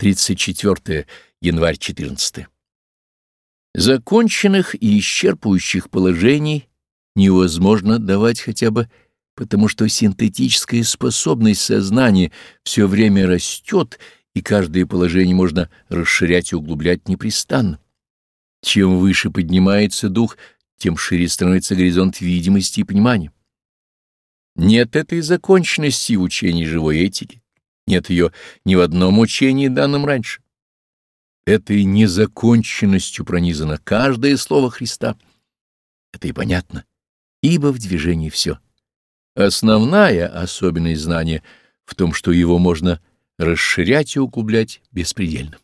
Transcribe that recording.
34 январь 14. Законченных и исчерпывающих положений невозможно давать хотя бы потому, что синтетическая способность сознания все время растет, и каждое положение можно расширять и углублять непрестанно. Чем выше поднимается дух, тем шире становится горизонт видимости и понимания. Нет этой законченности в учении живой этики, нет ее ни в одном учении, данном раньше. Этой незаконченностью пронизано каждое слово Христа. Это и понятно, ибо в движении все. Основная особенность знания в том, что его можно расширять и углублять беспредельно.